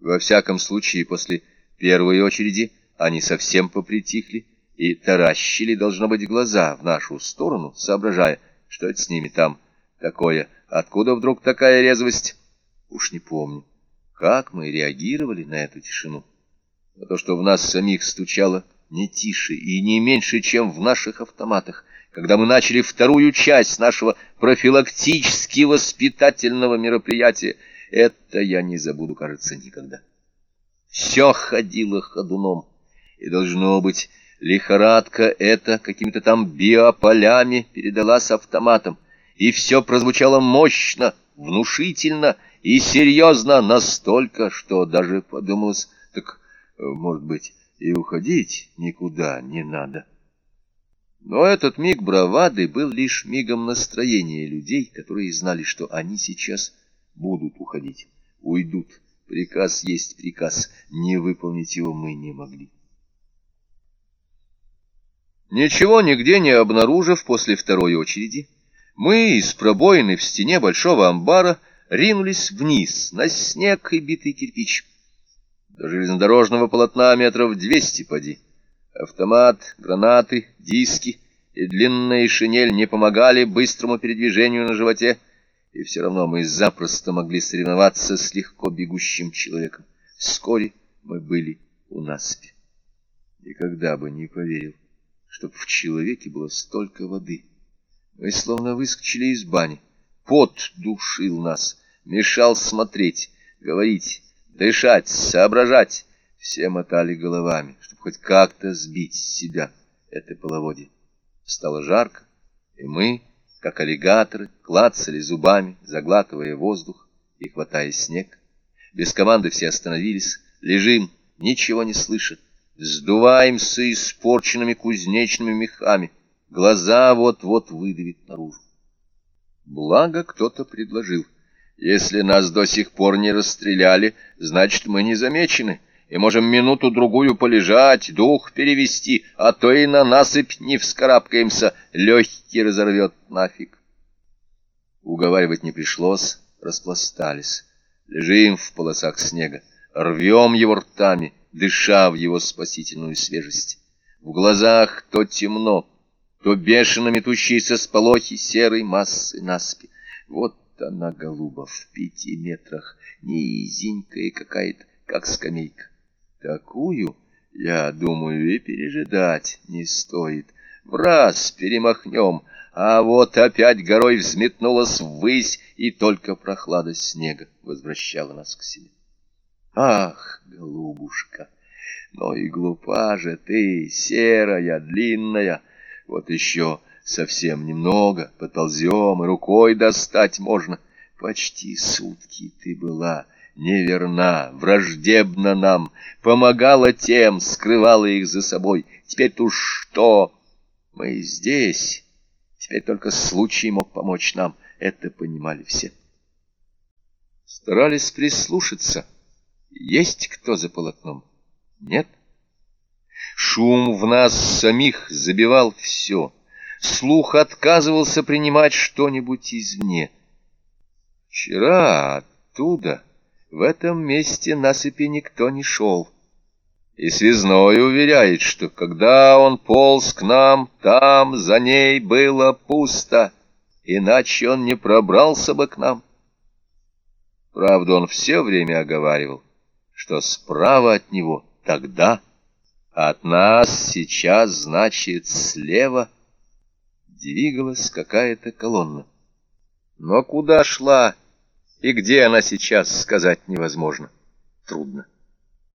Во всяком случае, после первой очереди они совсем попритихли и таращили, должно быть, глаза в нашу сторону, соображая, что это с ними там такое, откуда вдруг такая резвость. Уж не помню, как мы реагировали на эту тишину. На то, что в нас самих стучало не тише и не меньше, чем в наших автоматах, когда мы начали вторую часть нашего профилактически воспитательного мероприятия. Это я не забуду, кажется, никогда. Все ходило ходуном, и, должно быть, лихорадка эта какими-то там биополями передалась автоматом, и все прозвучало мощно, внушительно и серьезно настолько, что даже подумалось, так, может быть, и уходить никуда не надо. Но этот миг бравады был лишь мигом настроения людей, которые знали, что они сейчас будут уходить, уйдут. Приказ есть приказ, не выполнить его мы не могли. Ничего нигде не обнаружив после второй очереди, мы из пробоины в стене большого амбара ринулись вниз, на снег и битый кирпич. До железнодорожного полотна метров двести поди. Автомат, гранаты, диски и длинная шинель не помогали быстрому передвижению на животе, и все равно мы запросто могли соревноваться с легко бегущим человеком. Вскоре мы были у насыпи. Никогда бы не поверил, чтоб в человеке было столько воды. Мы словно выскочили из бани. Пот душил нас, мешал смотреть, говорить, дышать, соображать. Все мотали головами, чтобы хоть как-то сбить с себя это половодье. Стало жарко, и мы, как аллигаторы, клацали зубами, заглатывая воздух и хватая снег. Без команды все остановились, лежим, ничего не слыша, сдуваемся испорченными кузнечными мехами, глаза вот-вот выдавит наружу. Благо кто-то предложил, если нас до сих пор не расстреляли, значит мы не замечены, и можем минуту-другую полежать, дух перевести, а то и на насыпь не вскарабкаемся, легкий разорвет нафиг. Уговаривать не пришлось, распластались. Лежим в полосах снега, рвем его ртами, дыша в его спасительную свежесть. В глазах то темно, то бешено метущиеся сполохи серой массы наспи. Вот она, голуба, в пяти метрах, низенькая какая-то, как скамейка. Такую, я думаю, и пережидать не стоит. В раз перемахнем, а вот опять горой взметнулась ввысь, и только прохлада снега возвращала нас к себе. Ах, голубушка, но и глупа же ты, серая, длинная. Вот еще совсем немного, подползем, и рукой достать можно. Почти сутки ты была неверна, враждебна нам, помогала тем, скрывала их за собой. Теперь-то что? Мы здесь. Теперь только случай мог помочь нам. Это понимали все. Старались прислушаться. Есть кто за полотном? Нет. Шум в нас самих забивал все. Слух отказывался принимать что-нибудь извне. Вчера оттуда... В этом месте насыпи никто не шел. И связной уверяет, что когда он полз к нам, там за ней было пусто, иначе он не пробрался бы к нам. Правда, он все время оговаривал, что справа от него тогда, а от нас сейчас, значит, слева двигалась какая-то колонна. Но куда шла и где она сейчас, сказать невозможно. Трудно.